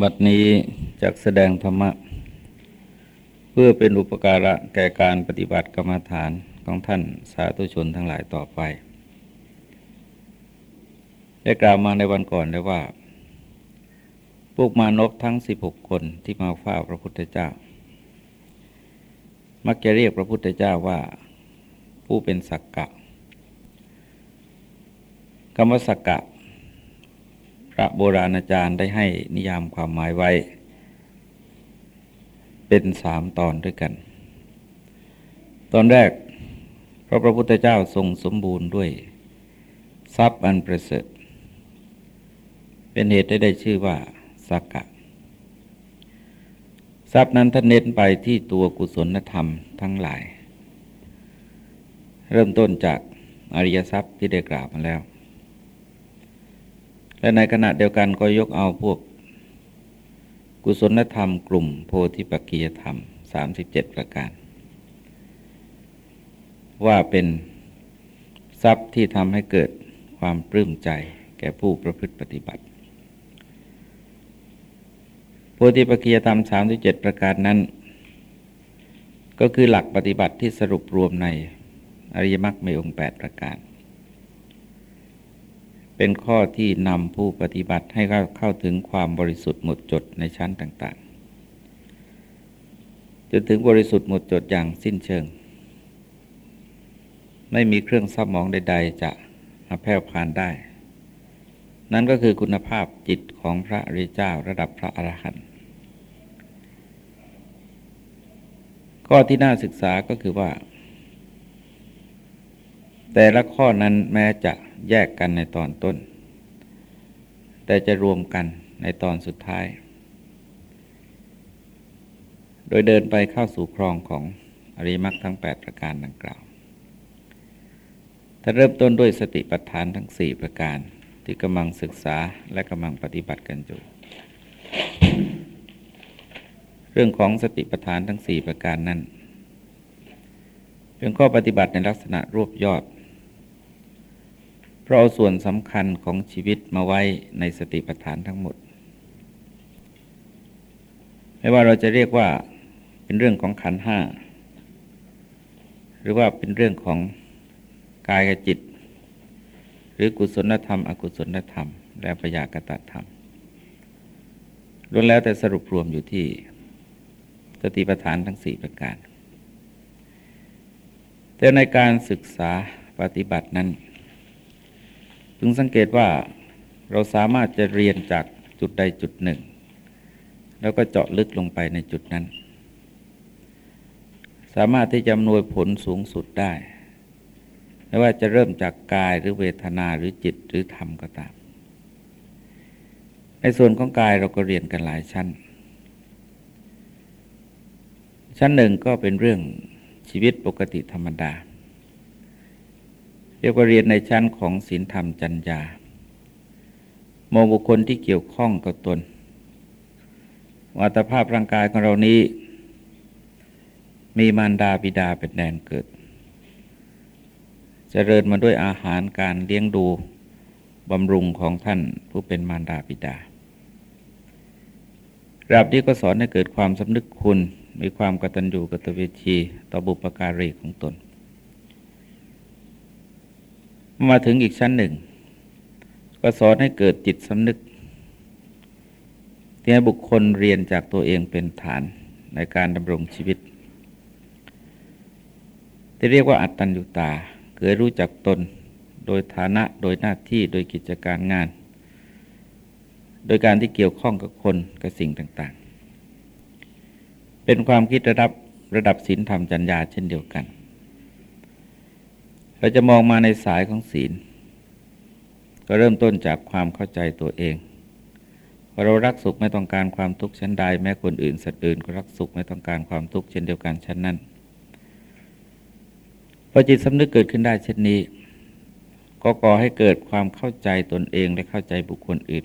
บัดนี้จักแสดงธรรมะ เพื่อเป็นอุปการะแก่การปฏิบัติกรรมฐานของท่านสาธุชนทั้งหลายต่อไป ได้กล่าวมาในวันก่อนแล้วว่า พวกมานพทั้ง 16 คนที่มาเฝ้าพระพุทธเจ้า มักจะเรียกพระพุทธเจ้าว่าผู้เป็นสักกะคำว่าสักกะ พระโบราณอาจารย์ได้ให้นิยามความหมายไว้ เป็นสามตอนด้วยกัน ตอนแรกพระพระพุทธเจ้าทรงสมบูรณ์ด้วย ทรัพย์อันประเสริฐ เป็นเหตุได้ได้ชื่อว่าสักกะทรัพย์นั้นท่านเน้นไปที่ตัวกุศลธรรมทั้งหลาย เริ่มต้นจากอริยทรัพย์ที่ได้กล่าวมาแล้ว และในขณะเดียวกันก็ยกเอาพวก กุศลธรรมกลุ่มโพธิปักกียธรรม 37 ประการ ว่าเป็นทรัพย์ที่ทำให้เกิดความปลื้มใจแก่ผู้ประพฤติปฏิบัติ โพธิปักกียธรรม 37 ประการนั้น ก็คือหลักปฏิบัติที่สรุปรวมในอริยมรรคมีองค์ 8 ประการ เป็นข้อที่นำผู้ปฏิบัติให้เข้าเข้าถึงความบริสุทธิ์หมดจดในชั้นต่างๆ จนถึงบริสุทธิ์หมดจดอย่างสิ้นเชิง ไม่มีเครื่องซับมองใด ๆ จะมาแพร่ผ่านได้ นั่นก็คือคุณภาพจิตของพระริเจ้าระดับพระอรหันต์ข้อที่น่าศึกษาก็คือว่า แต่ละข้อนั้นแม้จะแยกกันในตอนต้น แต่จะรวมกันในตอนสุดท้าย โดยเดินไปเข้าสู่ครองของอริมักทั้ง 8 ประการดังกล่าว ถ้าเริ่มต้นด้วยสติปัฏฐานทั้ง 4 ประการ ที่กำลังศึกษาและกำลังปฏิบัติกันอยู่ เรื่องของสติปัฏฐานทั้ง 4 ประการนั้นเป็นข้อปฏิบัติในลักษณะรวบยอด เพราะเอาส่วนสำคัญของชีวิตมาไว้ในสติปัฏฐานทั้งหมด ไม่ว่าเราจะเรียกว่าเป็นเรื่องของขันห้า หรือว่าเป็นเรื่องของกายกับจิต หรือกุศลธรรม อกุศลธรรม และปยากตธรรมล้วนแล้วแต่สรุปรวมอยู่ที่สติปัฏฐานทั้งสี่ประการ แต่ในการศึกษาปฏิบัตินั้น งสังเกตว่าเราสามารถจะเรียนจากจุดใดจุดหนึ่ง แล้วก็เจาะลึกลงไปในจุดนั้น สามารถที่จะนวยผลสูงสุดได้ไม่ว่าจะเริ่มจากกายหรือเวทนาหรือจิตหรือธรรมก็ตาม ในส่วนของกายเราก็เรียนกันหลายชั้น ชั้นหนึ่งก็เป็นเรื่องชีวิตปกติธรรมดา รียกว่าเรียนในชั้นของศีลธรรมจัญญามองบุคคลที่เกี่ยวข้องกับตนวัตภาพร่างกายของเรานี้ มีมารดาบิดาเป็นแดนเกิดจเจริญมาด้วยอาหารการเลี้ยงดูบำรุงของท่านผู้เป็นมารดาบิดาราบนี้ก็สอนให้เกิดความสำนึกคุณ มีความกตัญญูกตเวทีต่อบุปการีของตน มาถึงอีกชั้นหนึ่ง ก็สอนให้เกิดจิตสำนึกที่ให้บุคคลเรียนจากตัวเองเป็นฐานในการดำรงชีวิต ที่เรียกว่าอัตตัญญุตาเคยรู้จักตนโดยฐานะโดยหน้าที่โดยกิจการงาน โดยการที่เกี่ยวข้องกับคนกับสิ่งต่าง ๆ เป็นความคิดระดับระดับศีลธรรมจัญญาเช่นเดียวกัน เราจะมองมาในสายของศีล ก็เริ่มต้นจากความเข้าใจตัวเองว่าเรารักสุขไม่ต้องการความทุกข์ชั้นใด แม้คนอื่นสัตว์อื่นก็รักสุขไม่ต้องการความทุกข์เช่นเดียวกันชั้นนั้นพอจิตสำนึกเกิดขึ้นได้เช่นนี้ ก็ก่อให้เกิดความเข้าใจตนเองและเข้าใจบุคคลอื่น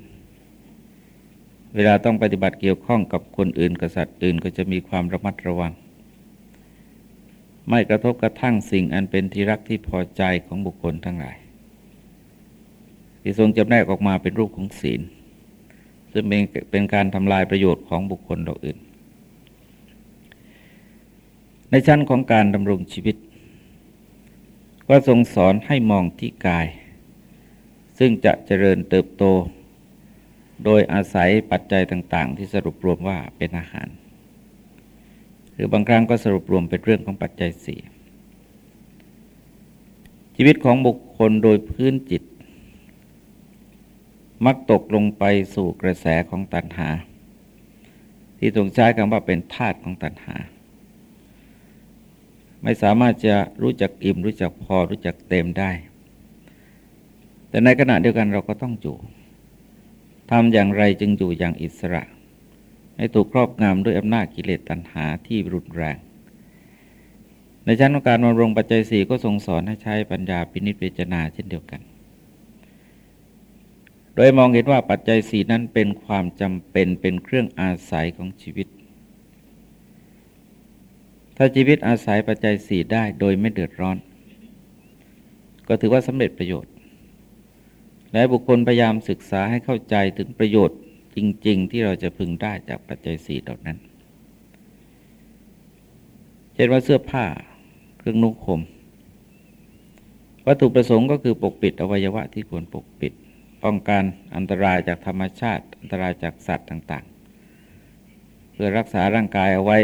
เวลาต้องปฏิบัติเกี่ยวข้องกับคนอื่นกับสัตว์อื่น ก็จะมีความระมัดระวัง ไม่กระทบกระทั่งสิ่งอันเป็นที่รักที่พอใจของบุคคลทั้งหลาย ที่ทรงจำแนกออกมาเป็นรูปของศีล ซึ่งเป็นเป็นการทำลายประโยชน์ของบุคคลเราอื่น ในชั้นของการดำรงชีวิต ก็ทรงสอนให้มองที่กาย ซึ่งจะเจริญเติบโต โดยอาศัยปัจจัยต่าง ๆ ที่สรุปรวมว่าเป็นอาหาร รือบางครั้งก็สรุปรวมเป็นเรื่องของปัจจัยสี่ชีวิตของบุคคลโดยพื้นจิต มักตกลงไปสู่กระแสของตัณหา ที่ทรงใช้คำว่าเป็นธาตุของตัณหา ไม่สามารถจะรู้จักอิ่มรู้จักพอรู้จักเต็มได้ แต่ในขณะเดียวกันเราก็ต้องอยู่ทำอย่างไรจึงอยู่อย่างอิสระ ให้ถูกครอบงำด้วยอำนาจกิเลสตัณหาที่รุนแรง ในชั้นของการบำรงปัจจัยสี่ก็ทรงสอนให้ใช้ปัญญาพินิจพิจารณาเช่นเดียวกัน โดยมองเห็นว่าปัจจัยสี่นั้นเป็นความจำเป็นเป็นเครื่องอาศัยของชีวิต ถ้าชีวิตอาศัยปัจจัยสี่ได้โดยไม่เดือดร้อน ก็ถือว่าสำเร็จประโยชน์ และบุคคลพยายามศึกษาให้เข้าใจถึงประโยชน์ จริง ๆ ที่เราจะพึงได้จากปัจจัยสี่เหล่านั้น เช่นว่าเสื้อผ้าเครื่องนุ่งห่มวัตถุประสงค์ก็คือปกปิดอวัยวะที่ควรปกปิด ป้องกันอันตรายจากธรรมชาติ อันตรายจากสัตว์ต่าง ๆ เพื่อรักษาร่างกายเอาไว้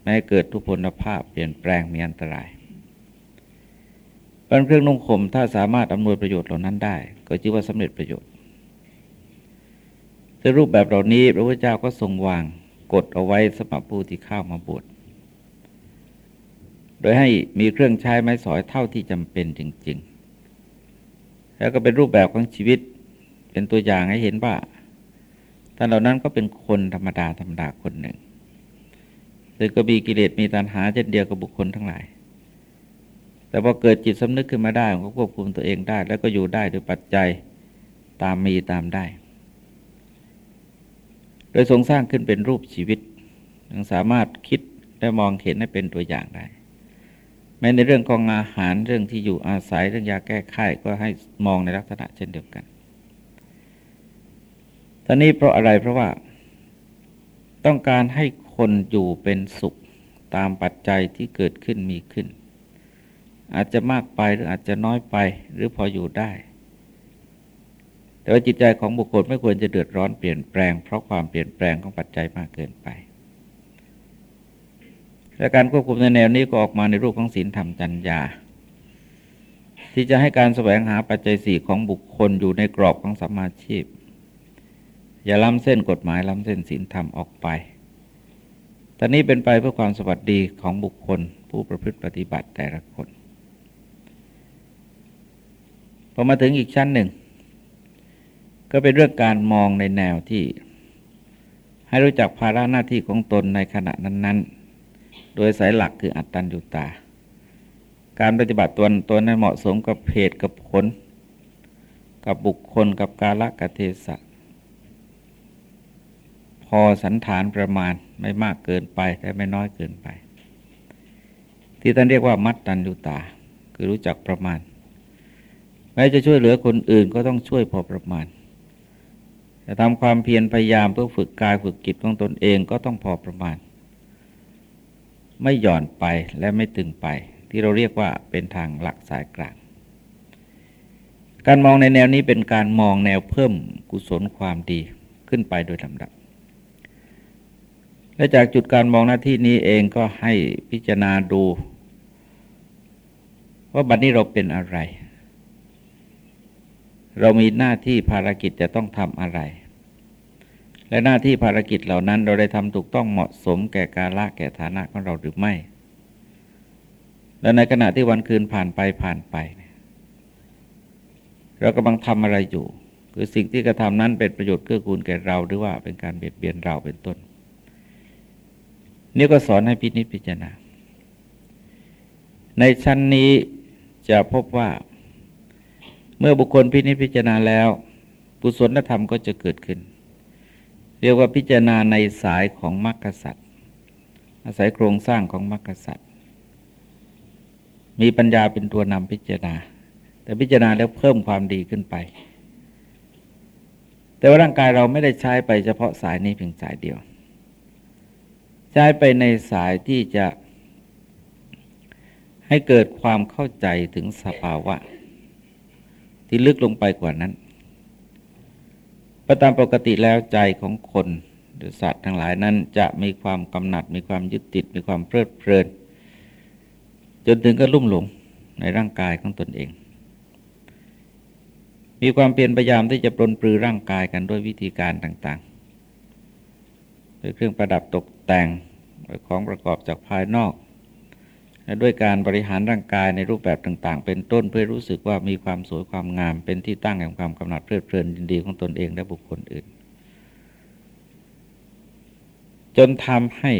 ไม่ให้เกิดทุพพลภาพเปลี่ยนแปลงมีอันตรายเป็นเครื่องนุ่งห่มถ้าสามารถอำนวยประโยชน์เหล่านั้นได้ ก็ชื่อว่าสำเร็จประโยชน์ ในรูปแบบเหล่านี้พระพุทธเจ้าก็ทรงวางกฎเอาไว้สำหรับผู้ที่เข้ามาบวชโดยให้มีเครื่องใช้ไม้สอยเท่าที่จำเป็นจริง ๆ แล้วก็เป็นรูปแบบของชีวิตเป็นตัวอย่างให้เห็นว่าท่านเหล่านั้นก็เป็นคนธรรมดาธรรมดาคนหนึ่งซึ่งก็มีกิเลสมีตัณหาเช่นเดียวกับบุคคลทั้งหลาย แต่พอเกิดจิตสำนึกขึ้นมาได้ก็ควบคุมตัวเองได้ แล้วก็อยู่ได้โดยปัจจัยตามมีตามได้ โดยทรงสร้างขึ้นเป็นรูปชีวิตยังสามารถคิดและมองเห็นให้เป็นตัวอย่างได้ แม้ในเรื่องของอาหารเรื่องที่อยู่อาศัยเรื่องยาแก้ไขก็ให้มองในลักษณะเช่นเดียวกันตอนนี้เพราะอะไรเพราะว่าต้องการให้คนอยู่เป็นสุขตามปัจจัยที่เกิดขึ้นมีขึ้น อาจจะมากไปหรืออาจจะน้อยไปหรือพออยู่ได้ แต่ว่าจิตใจของบุคคลไม่ควรจะเดือดร้อนเปลี่ยนแปลงเพราะความเปลี่ยนแปลงของปัจจัยมากเกินไป และการควบคุมในแนวนี้ก็ออกมาในรูปของศีลธรรมจัญญา ที่จะให้การแสวงหาปัจจัยสี่ของบุคคลอยู่ในกรอบของสัมมาชีพ อย่าล้ำเส้นกฎหมายล้ำเส้นศีลธรรมออกไปตอนนี้เป็นไปเพื่อความสวัสดีของบุคคลผู้ประพฤติปฏิบัติแต่ละคนพอมาถึงอีกชั้นหนึ่ง ก็เป็นเรื่องการมองในแนวที่ ให้รู้จักภาระหน้าที่ของตนในขณะนั้น ๆ โดยสายหลักคืออัตตัญญูตา การปฏิบัติตัวตัวนั้นเหมาะสมกับเพศกับผล กับบุคคลกับกาลกะเทศะพอสันฐานประมาณไม่มากเกินไปแต่ไม่น้อยเกินไป ที่ท่านเรียกว่ามัดตัญญูตา คือรู้จักประมาณแม้จะช่วยเหลือคนอื่นก็ต้องช่วยพอประมาณ จะทำความเพียรพยายามเพื่อฝึกกายฝึกจิตของตนเองก็ต้องพอประมาณ ไม่หย่อนไปและไม่ตึงไป ที่เราเรียกว่าเป็นทางหลักสายกลาง การมองในแนวนี้เป็นการมองแนวเพิ่มกุศลความดีขึ้นไปโดยลำดับ และจากจุดการมองหน้าที่นี้เองก็ให้พิจารณาดู ว่าบัดนี้เราเป็นอะไร เรามีหน้าที่ภารกิจจะต้องทำอะไร และหน้าที่ภารกิจเหล่านั้นเราได้ทำถูกต้องเหมาะสมแก่กาละแก่ฐานะของเราหรือไม่ และในขณะที่วันคืนผ่านไปผ่านไป เรากำลังทำอะไรอยู่ คือสิ่งที่กระทำนั้นเป็นประโยชน์เกื้อกูลแก่เราหรือว่าเป็นการเบียดเบียนเราเป็นต้น นี่ก็สอนให้พินิจพิจารณาในชั้นนี้จะพบว่า เมื่อบุคคลพินิจพิจารณาแล้วกุศลธรรมก็จะเกิดขึ้น เรียกว่าพิจารณาในสายของมรรคสัตว์อาศัยโครงสร้างของมรรคสัตว์มีปัญญาเป็นตัวนำพิจารณา แต่พิจารณาแล้วเพิ่มความดีขึ้นไป แต่แต่ว่าร่างกายเราไม่ได้ใช้ไปเฉพาะสายนี้เพียงสายเดียว ใช้ไปในสายที่จะให้เกิดความเข้าใจถึงสภาวะ ที่ลึกลงไปกว่านั้นประตามปกติแล้วใจของคนหรือสัตว์ทั้งหลายนั้น จะมีความกำหนัด มีความยึดติด มีความเพลิดเพลิน จนถึงก็ลุ่มหลงในร่างกายของตนเอง มีความเปลี่ยนพยายามที่จะปลนปลือร่างกายกันด้วยวิธีการต่างๆด้วยเครื่องประดับตกแต่งด้วยของประกอบจากภายนอก ด้วยการบริหารร่างกายในรูปแบบต่าง ๆ เป็นต้นเพื่อรู้สึกว่ามีความสวยความงาม เป็นที่ตั้งแห่งความกำหนัดเพลิดเพลินยินดีของตนเองและบุคคลอื่น จนทำให้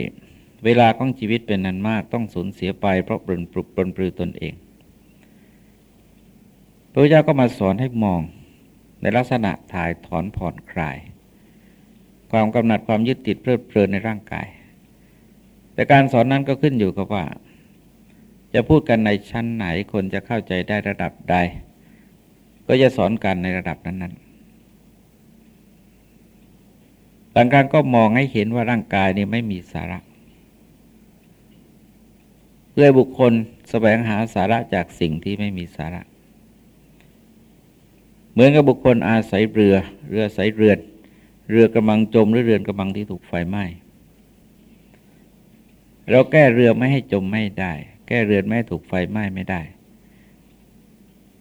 เวลาของชีวิตเป็นนันมากต้องสูญเสียไปเพราะปรนปลุกปรนปลือตนเอง พระเจ้าก็มาสอนให้มองในลักษณะถ่ายถอนผ่อนคลาย ความกำหนัดความยึดติดเพลิดเพลินในร่างกาย แต่การสอนนั้นก็ขึ้นอยู่กับว่า จะพูดกันในชั้นไหนคนจะเข้าใจได้ระดับใด ก็จะสอนกันในระดับนั้นๆหลังการก็มองให้เห็นว่าร่างกายนี่ไม่มีสาระ เพื่อบุคคลแสวงหาสาระจากสิ่งที่ไม่มีสาระ เหมือนกับบุคคลอาศัยเรือ เรือสายเรือน เรือกำลังจมหรือเรือนกำลังที่ถูกไฟไหม้เราแก้เรือไม่ให้จมไม่ได้ แก้เรือนไม่ถูกไฟไหม้ไม่ได้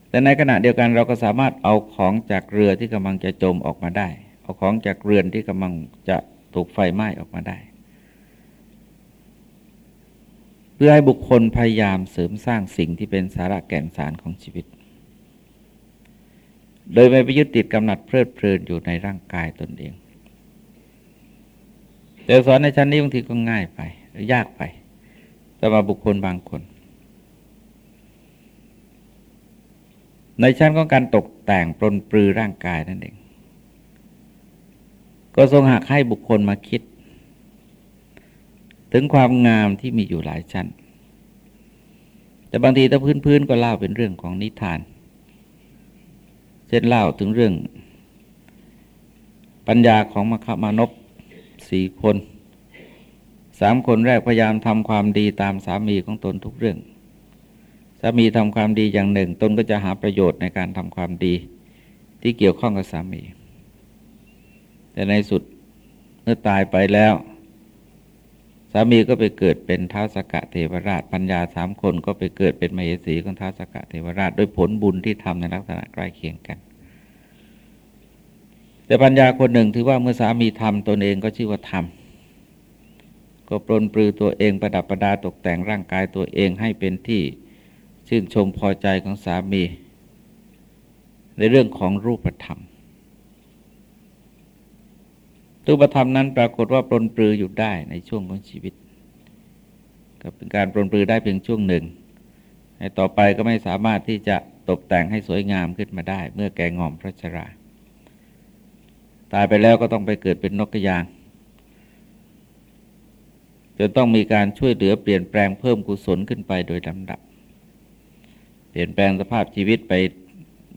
แต่ในขณะเดียวกันเราก็สามารถเอาของจากเรือที่กำลังจะจมออกมาได้ เอาของจากเรือนที่กำลังจะถูกไฟไหม้ออกมาได้ เพื่อให้บุคคลพยายามเสริมสร้างสิ่งที่เป็นสาระแก่นสารของชีวิต โดยไม่ไปยึดติดกำหนัดเพลิดเพลินอยู่ในร่างกายตนเองแต่สอนในชั้นนี้บางทีก็ง่ายไป หรือยากไป สำหรับบุคคลบางคน ในชั้นของการตกแต่งปลนปลือร่างกายนั่นเอง ก็ทรงหักให้บุคคลมาคิด ถึงความงามที่มีอยู่หลายชั้น แต่บางทีถ้าพื้นๆก็เล่าเป็นเรื่องของนิทาน เช่นเล่าถึงเรื่องปัญญาของมคมานพสี่คน สามคนแรกพยายามทำความดีตามสามีของตนทุกเรื่อง สามีทำความดีอย่างหนึ่ง ตนก็จะหาประโยชน์ในการทำความดีที่เกี่ยวข้องกับสามี แต่ในสุดเมื่อตายไปแล้ว สามีก็ไปเกิดเป็นท้าวสกะเทวราช ปัญญาสามคนก็ไปเกิดเป็นมเหสีของท้าวสกะเทวราชด้วยผลบุญที่ทำในลักษณะใกล้เคียงกัน แต่ปัญญาคนหนึ่งถือว่าเมื่อสามีทำตนเองก็ชื่อว่าทำ ก็ปลนปลือตัวเองประดับประดาตกแต่งร่างกายตัวเองให้เป็นที่ชื่นชมพอใจของสามี ในเรื่องของรูปธรรมรูปธรรมนั้นปรากฏว่าปลนปลืออยู่ได้ในช่วงของชีวิต ก็เป็นการปลนปลือได้เพียงช่วงหนึ่งในต่อไปก็ไม่สามารถที่จะตกแต่งให้สวยงามขึ้นมาได้ เมื่อแกงอมพระชรา ตายไปแล้วก็ต้องไปเกิดเป็นนกกระยาง จนต้องมีการช่วยเหลือเปลี่ยนแปลงเพิ่มกุศลขึ้นไปโดยลำดับ เปลี่ยนแปลงสภาพชีวิตไป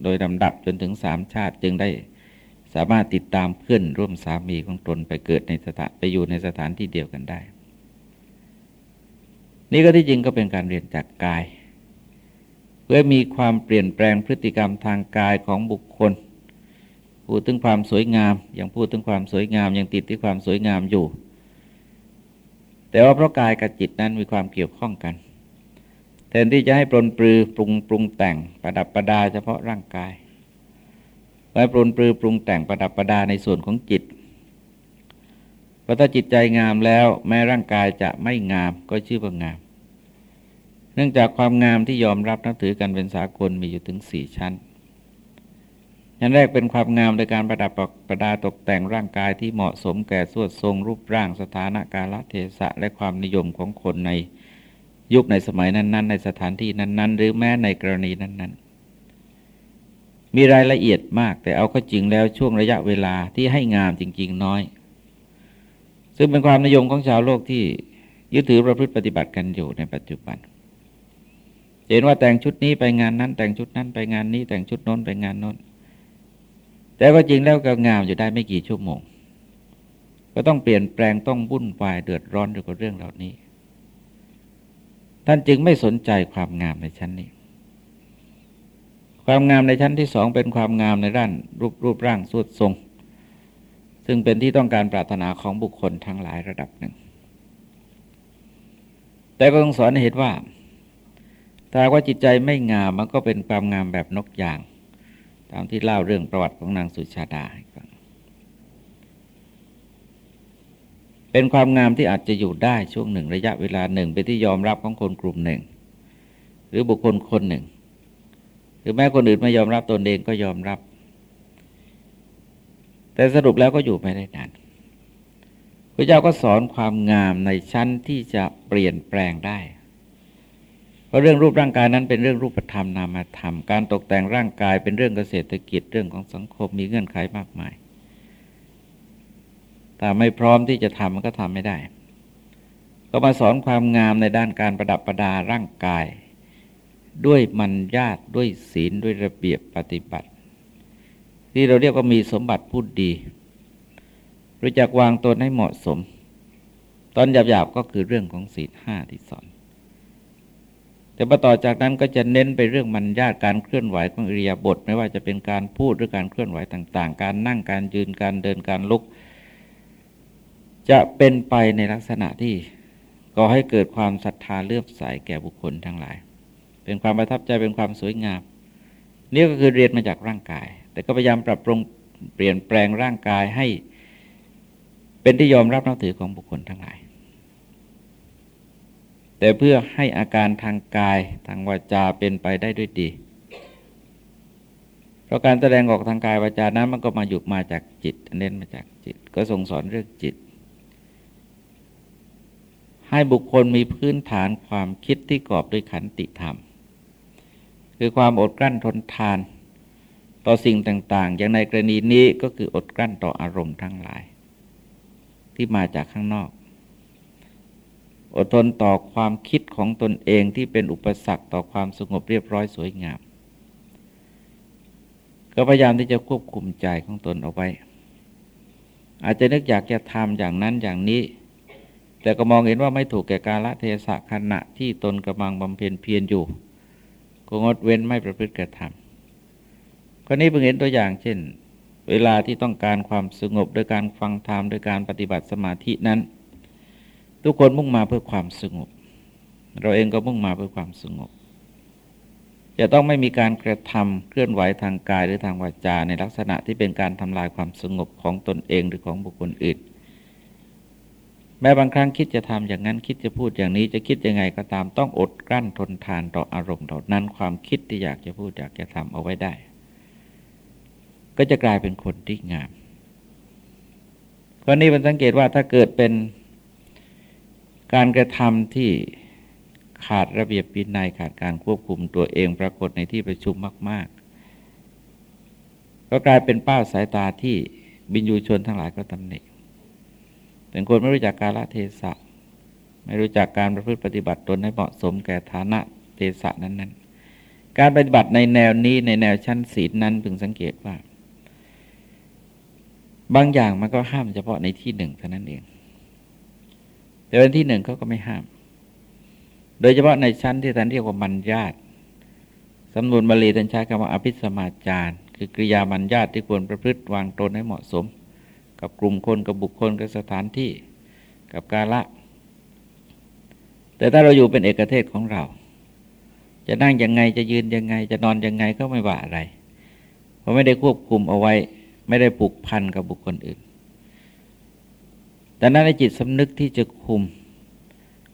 โดยลำดับจนถึงสามชาติจึงได้สามารถติดตามเพื่อนร่วมสามีของตนไปเกิดในสถานไปอยู่ในสถานที่เดียวกันได้ นี่ก็ที่จริงก็เป็นการเรียนจากกาย เพื่อมีความเปลี่ยนแปลงพฤติกรรมทางกายของบุคคล พูดถึงความสวยงามยังพูดถึงความสวยงามยังติดที่ความสวยงามอยู่ แต่ว่าเพราะกายกับจิตนั้นมีความเกี่ยวข้องกันแทนที่จะให้ปรนปลือปรุงปรุงแต่งประดับประดาเฉพาะร่างกายไว้ปรนปลือปรุงแต่งประดับประดาในส่วนของจิตพราะถ้าจิตใจงามแล้ว แม้ร่างกายจะไม่งามก็ชื่อว่างาม เนื่องจากความงามที่ยอมรับนับถือกันเป็นสากลมีอยู่ถึงสี่ชั้น อย่างแรกเป็นความงามโดยการประดับประดาตกแต่งร่างกายที่เหมาะสมแก่สวดทรงรูปร่างสถานกาลเทศะและความนิยมของคนในยุคในสมัยนั้น ๆ ในสถานที่นั้น ๆ หรือแม้ในกรณีนั้น ๆ มีรายละเอียดมาก แต่เอาเข้าจริงแล้วช่วงระยะเวลาที่ให้งามจริง ๆ น้อย ซึ่งเป็นความนิยมของชาวโลกที่ยึดถือประพฤติปฏิบัติกันอยู่ในปัจจุบันเห็นว่าแต่งชุดนี้ไปงานนั้น แต่งชุดนั้นไปงานนี้ แต่งชุดโน้นไปงานโน้น แต่ก็จริงแล้วก็งามอยู่ได้ไม่กี่ชั่วโมง ก็ต้องเปลี่ยนแปลงต้องวุ่นวายเดือดร้อนอยู่กับเรื่องเหล่านี้ ท่านจึงไม่สนใจความงามในชั้นนี้ ความงามในชั้นที่สองเป็นความงามในด้านรูปรูปร่างสุดทรง ซึ่งเป็นที่ต้องการปรารถนาของบุคคลทั้งหลายระดับหนึ่ง แต่ก็ต้องสอนให้เห็นว่าถ้าว่าจิตใจไม่งามมันก็เป็นความงามแบบนกอย่าง ตามที่เล่าเรื่องประวัติของนางสุชาดาให้ฟังเป็นความงามที่อาจจะอยู่ได้ช่วงหนึ่งระยะเวลาหนึ่งเป็นที่ยอมรับของคนกลุ่มหนึ่ง หรือบุคคลคนหนึ่ง หรือแม้คนอื่นไม่ยอมรับตนเองก็ยอมรับ แต่สรุปแล้วก็อยู่ไม่ได้นานพระเจ้าก็สอนความงามในชั้นที่จะเปลี่ยนแปลงได้ ราะเรื่องรูปร่างกายนั้นเป็นเรื่องรูปธรรมนามธรรม การตกแต่งร่างกายเป็นเรื่องเกษตรกิจเรื่องของสังคมมีเงื่อนไขมากมาย แต่ไม่พร้อมที่จะทำมันก็ทำไม่ได้ ก็มาสอนความงามในด้านการประดับประดาร่างกาย ด้วยมัญญาตด้วยศีลด้วยระเบียบปฏิบัติ ที่เราเรียกว่ามีสมบัติพูดดีรู้จักวางตนให้เหมาะสม ตอนหยาบๆก็คือเรื่องของศีลห้าที่สอน แต่พอต่อจากนั้นก็จะเน้นไปเรื่องมันญาติการเคลื่อนไหวของอิริยาบถไม่ว่าจะเป็นการพูดหรือการเคลื่อนไหวต่าง ๆ การนั่งการยืนการเดินการลุก จะเป็นไปในลักษณะที่ก่อให้เกิดความศรัทธาเลื่อมใสแก่บุคคลทั้งหลาย เป็นความประทับใจเป็นความสวยงามนี่ก็คือเรียนมาจากร่างกาย แต่ก็พยายามปรับปรุงเปลี่ยนแปลงร่างกายให้เป็นที่ยอมรับนับถือของบุคคลทั้งหลาย แต่เพื่อให้อาการทางกายทางวาจาเป็นไปได้ด้วยดี เพราะการแสดงออกทางกายวาจานั้นมันก็มาหยุดมาจากจิต เน้นมาจากจิต ก็ส่งสอนเรื่องจิต ให้บุคคลมีพื้นฐานความคิดที่กรอบด้วยขันติธรรม คือความอดกลั้นทนทาน ต่อสิ่งต่าง ๆ อย่างในกรณีนี้ก็คืออดกลั้นต่ออารมณ์ทั้งหลาย ที่มาจากข้างนอก อดทนต่อความคิดของตนเองที่เป็นอุปสรรคต่อความสงบเรียบร้อยสวยงาม ก็พยายามที่จะควบคุมใจของตนเอาไว้ อาจจะนึกอยากจะทำอย่างนั้นอย่างนี้ แต่ก็มองเห็นว่าไม่ถูกแก่กาลเทศะขณะที่ตนกำลังบำเพ็ญเพียรอยู่ ก็งดเว้นไม่ประพฤติกระทำคนนี้เพิ่งเห็นตัวอย่างเช่น เวลาที่ต้องการความสงบโดยการฟังธรรมโดยการปฏิบัติสมาธินั้น ทุกคนมุ่งมาเพื่อความสงบ เราเองก็มุ่งมาเพื่อความสงบ จะต้องไม่มีการกระทำเคลื่อนไหวทางกายหรือทางวาจาในลักษณะที่เป็นการทำลายความสงบของตนเองหรือของบุคคลอื่น แม้บางครั้งคิดจะทำอย่างนั้นคิดจะพูดอย่างนี้จะคิดยังไงก็ตามต้องอดกลั้นทนทานต่ออารมณ์เหล่านั้นความคิดที่อยากจะพูดอยากจะทำเอาไว้ได้ ก็จะกลายเป็นคนที่งามข้อนี้มันสังเกตว่าถ้าเกิดเป็น การกระทำที่ขาดระเบียบวินัยขาดการควบคุมตัวเองปรากฏในที่ประชุมมาก ๆ ก็กลายเป็นเป้าสายตาที่บินยูชนทั้งหลายก็ตำหนิเป็นคนไม่รู้จักกาลเทศะ ไม่รู้จักการประพฤติปฏิบัติตนให้เหมาะสมแก่ฐานะเทศะนั้น ๆ การปฏิบัติในแนวนี้ในแนวชั้นศีลนั้นพึงสังเกตว่า บางอย่างมันก็ห้ามเฉพาะในที่หนึ่งเท่านั้นเอง แต่วันที่หนึ่งเขาก็ไม่ห้าม โดยเฉพาะในชั้นที่ท่านเรียกว่ามัญญาตสำนวนบาลีท่านใช้คำว่าอภิสมาจารคือกริยามัญญาตที่ควรประพฤติวางตนให้เหมาะสม กับกลุ่มคนกับบุคคลกับสถานที่กับกาละ แต่ถ้าเราอยู่เป็นเอกเทศของเรา จะนั่งยังไงจะยืนยังไง จะนอนยังไงก็ไม่ว่าอะไร เพราะไม่ได้ควบคุมเอาไว้ ไม่ได้ผูกพันกับบุคคลอื่น แต่นั้นในจิตสำนึกที่จะคุม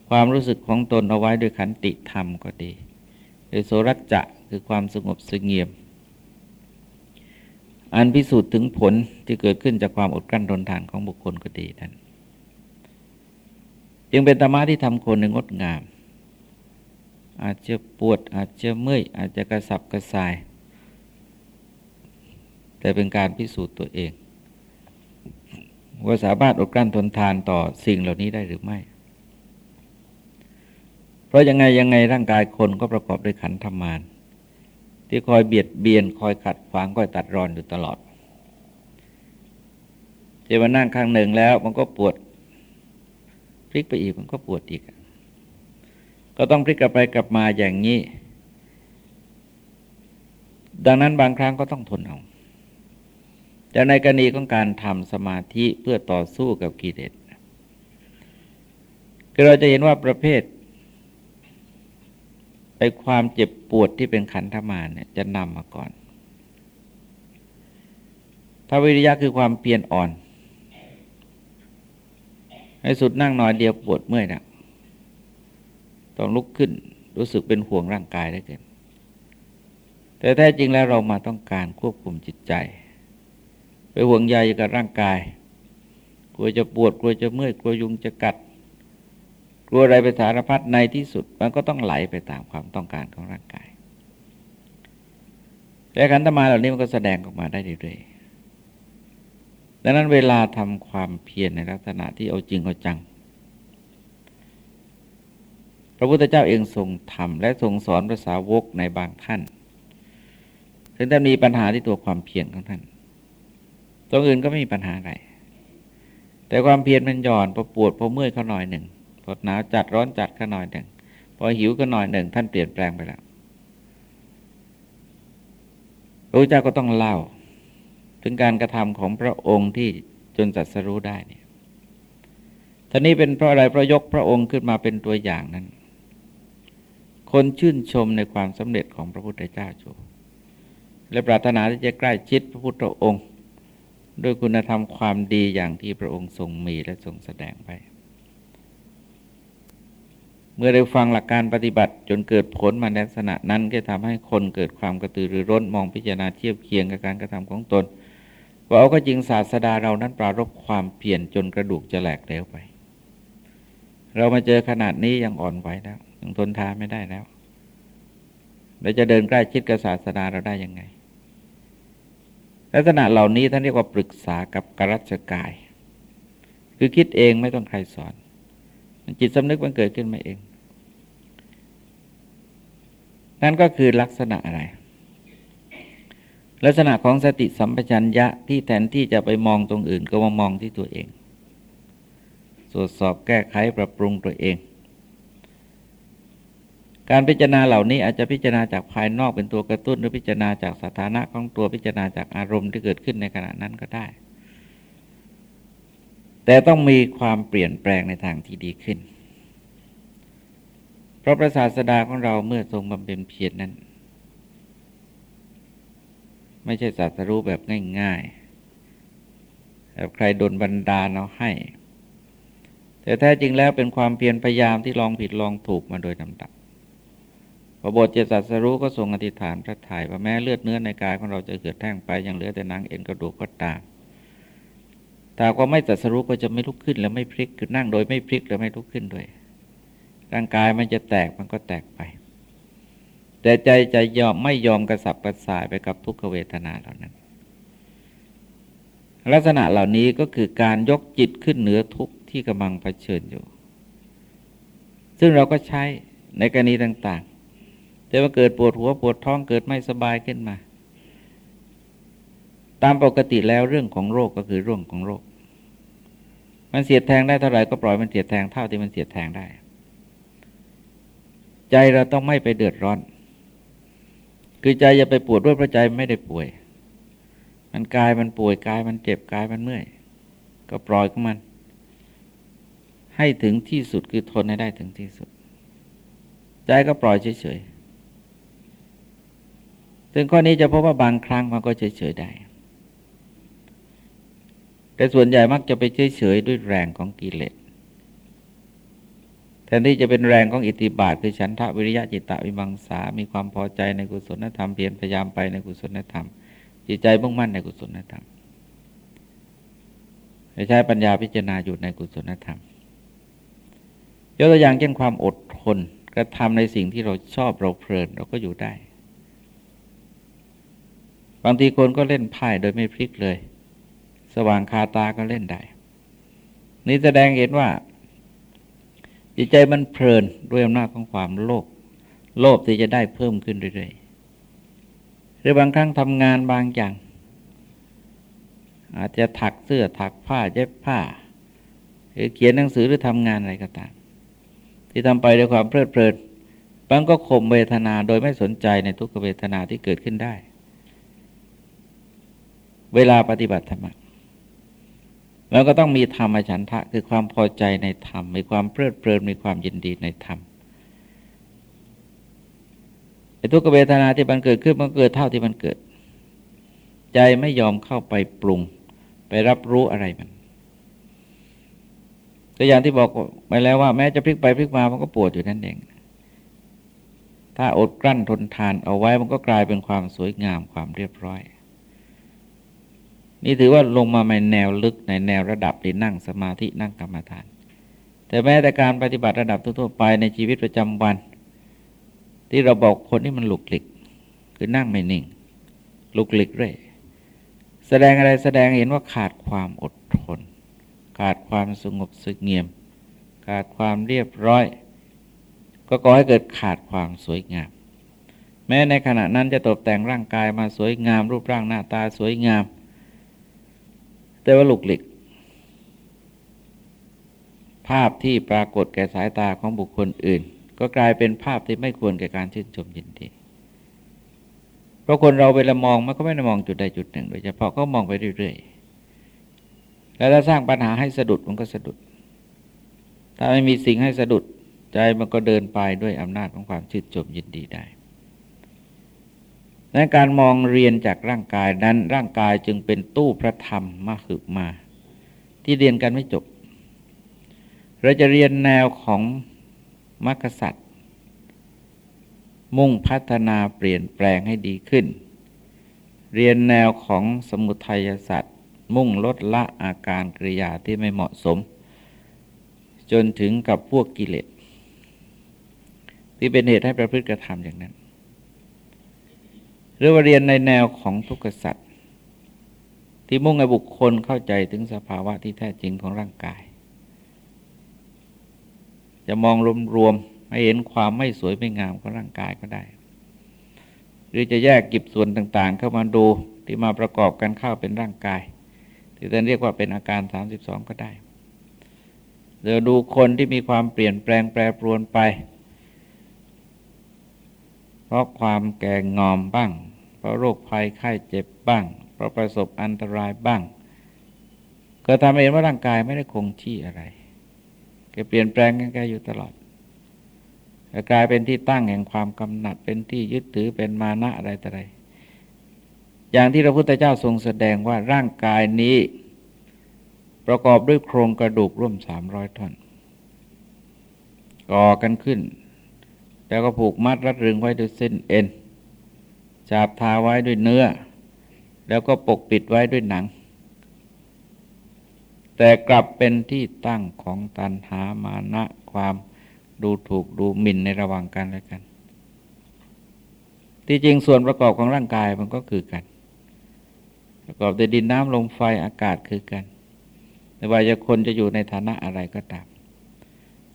ความรู้สึกของตนเอาไว้ด้วยขันติธรรมก็ดีโดยโสรัจจะคือความสงบสงเงียม อันพิสูจน์ถึงผลที่เกิดขึ้นจากความอดกลั้นทนทานของบุคคลก็ดีนั้นยังเป็นธรรมะที่ทำคนในงดงาม อาจจะปวดอาจจะเมื่อยอาจจะกระสับกระส่าย แต่เป็นการพิสูจน์ตัวเอง ว่าสามารถอดกลั้นทนทานต่อสิ่งเหล่านี้ได้หรือไม่ เพราะยังไงยังไงร่างกายคนก็ประกอบด้วยขันธมาน ที่คอยเบียดเบียน คอยขัดขวางคอยตัดรอนอยู่ตลอดเจะมานั่งข้างหนึ่งแล้วมันก็ปวดพลิกไปอีกมันก็ปวดอีก ก็ต้องพลิกกลับไปกลับมาอย่างนี้ ดังนั้นบางครั้งก็ต้องทนเอา แต่ในกรณีของการทำสมาธิเพื่อต่อสู้กับกิเลสคือเราจะเห็นว่าประเภทไอความเจ็บปวดที่เป็นขันธมารเนี่ยจะนำมาก่อนถ้าวิริยะคือความเพียรอ่อน ให้สุดนั่งนอนเดียวปวดเมื่อยนะต้องลุกขึ้นรู้สึกเป็นห่วงร่างกายได้เกิน แต่แท้จริงแล้วเรามาต้องการควบคุมจิตใจ ไปห่วงใยกับร่างกาย กลัวจะปวดกลัวจะเมื่อยกลัวยุงจะกัด กลัวอะไรไปสารพัดในที่สุด มันก็ต้องไหลไปตามความต้องการของร่างกายแต่ขันธมาเหล่านี้มันก็แสดงออกมาได้เรื่อยๆดังนั้นเวลาทำความเพียรในลักษณะที่เอาจริงเอาจัง พระพุทธเจ้าเองทรงทำและทรงสอนภาษาวกในบางท่านถึงแต่มีปัญหาที่ตัวความเพียรของท่าน ตัวอื่นก็ไม่มีปัญหาอะไร แต่ความเพียรมันหย่อนพอปวดพอเมื่อยเขาหน่อยหนึ่งพอหนาวจัดร้อนจัดก็หน่อยหนึ่งพอหิวก็หน่อยหนึ่งท่านเปลี่ยนแปลงไปแล้วพระเจ้าก็ต้องเล่า ถึงการกระทำของพระองค์ที่จนจัดสรู้ได้เนี่ยท่านี้เป็นเพราะอะไรเพราะยกพระองค์ขึ้นมาเป็นตัวอย่างนั้น คนชื่นชมในความสำเร็จของพระพุทธเจ้าโจและปรารถนาที่จะใกล้ชิดพระพุทธองค์ ด้วยคุณธรรมความดีอย่างที่พระองค์ทรงมีและทรงแสดงไป เมื่อได้ฟังหลักการปฏิบัติจนเกิดผลมาในลักษณะนั้นก็ทำให้คนเกิดความกระตือรือร้นมองพิจารณาเทียบเคียงกับการกระทำของตน ว่าเอาก็จริงศาสดาเรานั้นปรารบความเปลี่ยนจนกระดูกจะแหลกแล้วไป เรามาเจอขนาดนี้ยังอ่อนไหวแล้วยังทนทานไม่ได้แล้วเราจะเดินใกล้ชิดกับศาสดาเราได้ยังไง ลักษณะเหล่านี้ท่านเรียกว่าปรึกษากับกรัชกาย คือคิดเองไม่ต้องใครสอน จิตสำนึกมันเกิดขึ้นมาเอง นั่นก็คือลักษณะอะไร ลักษณะของสติสัมปชัญญะที่แทนที่จะไปมองตรงอื่น ก็มามองที่ตัวเอง ตรวจสอบแก้ไขปรับปรุงตัวเอง การพิจารณาเหล่านี้อาจจะพิจารณาจากภายนอกเป็นตัวกระตุ้นหรือพิจารณาจากสถานะของตัวพิจารณาจากอารมณ์ที่เกิดขึ้นในขณะนั้นก็ได้ แต่ต้องมีความเปลี่ยนแปลงในทางที่ดีขึ้น เพราะพระศาสดาของเราเมื่อทรงบำเพ็ญเพียรนั้น ไม่ใช่ศาสรู้แบบง่ายๆแบบใครโดนบันดาลเอาให้ แต่แท้จริงแล้วเป็นความเพียรพยายามที่ลองผิดลองถูกมาโดยลำดับ พอบทเจตสัสรู้ก็ทรงอธิษฐานพระทัยว่าแม้เลือดเนื้อในกายของเราจะเกิดแท่งไปยังเหลือแต่นังเอ็นกระดูกก็ตามถ้าก็ไม่ตัดสรุปก็จะไม่ลุกขึ้นแล้วไม่พลิกคือนั่งโดยไม่พลิกแล้วไม่ลุกขึ้นด้วย ร่างกายมันจะแตกมันก็แตกไป แต่ใจจะยอมไม่ยอมกระสับกระส่ายไปกับทุกขเวทนาเหล่านั้น ลักษณะเหล่านี้ก็คือการยกจิตขึ้นเหนือทุกข์ที่กำลังเผชิญอยู่ ซึ่งเราก็ใช้ในกรณีต่าง แต่ว่าเกิดปวดหัวปวดท้องเกิดไม่สบายขึ้นมา ตามปกติแล้วเรื่องของโรคก็คือเรื่องของโรค มันเสียดแทงได้เท่าไหร่ก็ปล่อยมันเสียดแทงเท่าที่มันเสียดแทงได้ ใจเราต้องไม่ไปเดือดร้อน คือใจอย่าไปปวดด้วยเพราะใจไม่ได้ป่วย มันกายมันป่วยกายมันเจ็บกายมันเมื่อย ก็ปล่อยของมัน ให้ถึงที่สุดคือทนให้ได้ถึงที่สุด ใจก็ปล่อยเฉยๆ ซึ่งข้อนี้จะพบว่าบางครั้งมันก็เฉยๆได้ แต่ส่วนใหญ่มักจะไปเฉยๆด้วยแรงของกิเลสแทนที่จะเป็นแรงของอิทธิบาทคือฉันทะวิริยะจิตตะวิมังสา มีความพอใจในกุศลธรรมเพียรพยายามไปในกุศลธรรม จิตใจมุ่งมั่นในกุศลธรรมใช้ปัญญาพิจารณาอยู่ในกุศลธรรมยกตัวอย่างเช่นความอดทนกระทำในสิ่งที่เราชอบเราเพลินเราก็อยู่ได้ บางทีคนก็เล่นไพ่โดยไม่พลิกเลย สว่างคาตาก็เล่นได้ นี่แสดงเห็นว่า จิตใจมันเพลินด้วยอำนาจของความโลภโลภที่จะได้เพิ่มขึ้นเรื่อยๆหรือบางครั้งทำงานบางอย่าง อาจจะถักเสื้อถักผ้าเย็บผ้า หรือเขียนหนังสือหรือทำงานอะไรก็ตาม ที่ทำไปด้วยความเพลิดเพลินบางก็ข่มเวทนาโดยไม่สนใจในทุกเวทนาที่เกิดขึ้นได้ เวลาปฏิบัติธรรมแล้วก็ต้องมีธรรมฉันทะคือความพอใจในธรรม มีความเพลิดเพลินมีความยินดีในธรรมไอ้ทุกขเวทนาที่มันเกิดขึ้นมันเกิดเท่าที่มันเกิด ใจไม่ยอมเข้าไปปรุง ไปรับรู้อะไรมันก็อย่างที่บอกไปแล้วว่าแม้จะพลิกไปพลิกมามันก็ปวดอยู่นั่นเอง ถ้าอดกลั้นทนทานเอาไว้มันก็กลายเป็นความสวยงามความเรียบร้อย นี่ถือว่าลงมาในแนวลึกในแนวระดับที่นั่งสมาธินั่งกรรมฐาน แต่แม้แต่การปฏิบัติระดับทั่วไปในชีวิตประจำวัน ที่เราบอกคนที่มันหลุกหลิก คือนั่งไม่นิ่งลุกหลิกเรื่อยแสดงอะไรแสดงเห็นว่าขาดความอดทน ขาดความสงบสงเงียม ขาดความเรียบร้อย ก็ก่อให้เกิดขาดความสวยงาม แม้ในขณะนั้นจะตกแต่งร่างกายมาสวยงาม รูปร่างหน้าตาสวยงาม แต่ว่าลุกหลิก ภาพที่ปรากฏแก่สายตาของบุคคลอื่น ก็กลายเป็นภาพที่ไม่ควรแก่การชื่นชมยินดีเพราะคนเราเวลามองมันก็ไม่ได้มองจุดใดจุดหนึ่ง โดยเฉพาะเขามองไปเรื่อยๆ แล้วถ้าสร้างปัญหาให้สะดุดมันก็สะดุด ถ้าไม่มีสิ่งให้สะดุดใจมันก็เดินไปด้วยอำนาจของความชื่นชมยินดีได้ ในการมองเรียนจากร่างกายนั้นร่างกายจึงเป็นตู้พระธรรมมาขึกมา ที่เรียนกันไม่จบ เราจะเรียนแนวของมรรคสัตว์มุ่งพัฒนาเปลี่ยนแปลงให้ดีขึ้น เรียนแนวของสมุทัยสัตว์มุ่งลดละอาการกริยาที่ไม่เหมาะสม จนถึงกับพวกกิเลสที่เป็นเหตุให้ประพฤติกระทำอย่างนั้น รือว่าเรียนในแนวของทุกขสัตว์ที่มุ่งให้บุคคลเข้าใจถึงสภาวะที่แท้จริงของร่างกาย จะมองรวมๆให้เห็นความไม่สวยไม่งามของร่างกายก็ได้ หรือจะแยกกิบส่วนต่างๆ เข้ามาดูที่มาประกอบกันเข้าเป็นร่างกาย ที่ท่านเรียกว่าเป็นอาการ 32 ก็ได้เดี๋ยวดูคนที่มีความเปลี่ยนแปลงแปรปรวนไป เพราะความแก่งอมบ้าง เพราะโรคภัยไข้เจ็บบ้าง เพราะประสบอันตรายบ้าง ก็ทำให้เห็นว่าร่างกายไม่ได้คงที่อะไรแกเปลี่ยนแปลงกันแกอยู่ตลอดกลายเป็นที่ตั้งแห่งความกำหนัดเป็นที่ยึดถือเป็นมานะอะไรต่ออะไร อย่างที่พระพุทธเจ้าทรงแสดงว่าร่างกายนี้ ประกอบด้วยโครงกระดูกร่วมสามร้อยท่อนก่อกันขึ้น แล้วก็ผูกมัดรัดรึงไว้ด้วยเส้นเอ็น จาบทาไว้ด้วยเนื้อ แล้วก็ปกปิดไว้ด้วยหนัง แต่กลับเป็นที่ตั้งของตันหามานะความดูถูกดูหมิ่นในระหว่างกันและกัน ที่จริงส่วนประกอบของร่างกายมันก็คือกัน ประกอบด้วยดินน้ำลมไฟอากาศคือกันไม่ว่าจะคนจะอยู่ในฐานะอะไรก็ตาม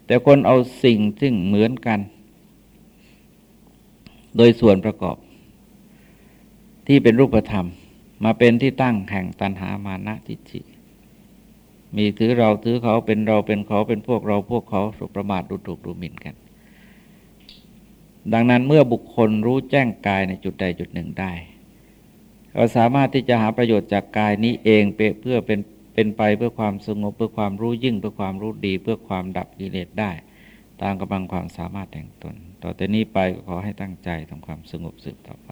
แต่คนเอาสิ่งซึ่งเหมือนกัน โดยส่วนประกอบ ที่เป็นรูปธรรม มาเป็นที่ตั้งแห่งตันหามานะทิฏฐิมีถือเราถือเขาเป็นเราเป็นเขาเป็นพวกเราพวกเขาสุประมาทดูถูกดูหมิ่นกัน ดังนั้นเมื่อบุคคลรู้แจ้งกายในจุดใดจุดหนึ่งได้เขาสามารถที่จะหาประโยชน์จากกายนี้เองเพื่อเป็นเป็นไปเพื่อความสงบเพื่อความรู้ยิ่งเพื่อความรู้ดี เพื่อความดับกิเลสได้ ตามกำลังความสามารถแห่งตน ต่อแต่นี้ไปก็ขอให้ตั้งใจทำความสงบสืบต่อไป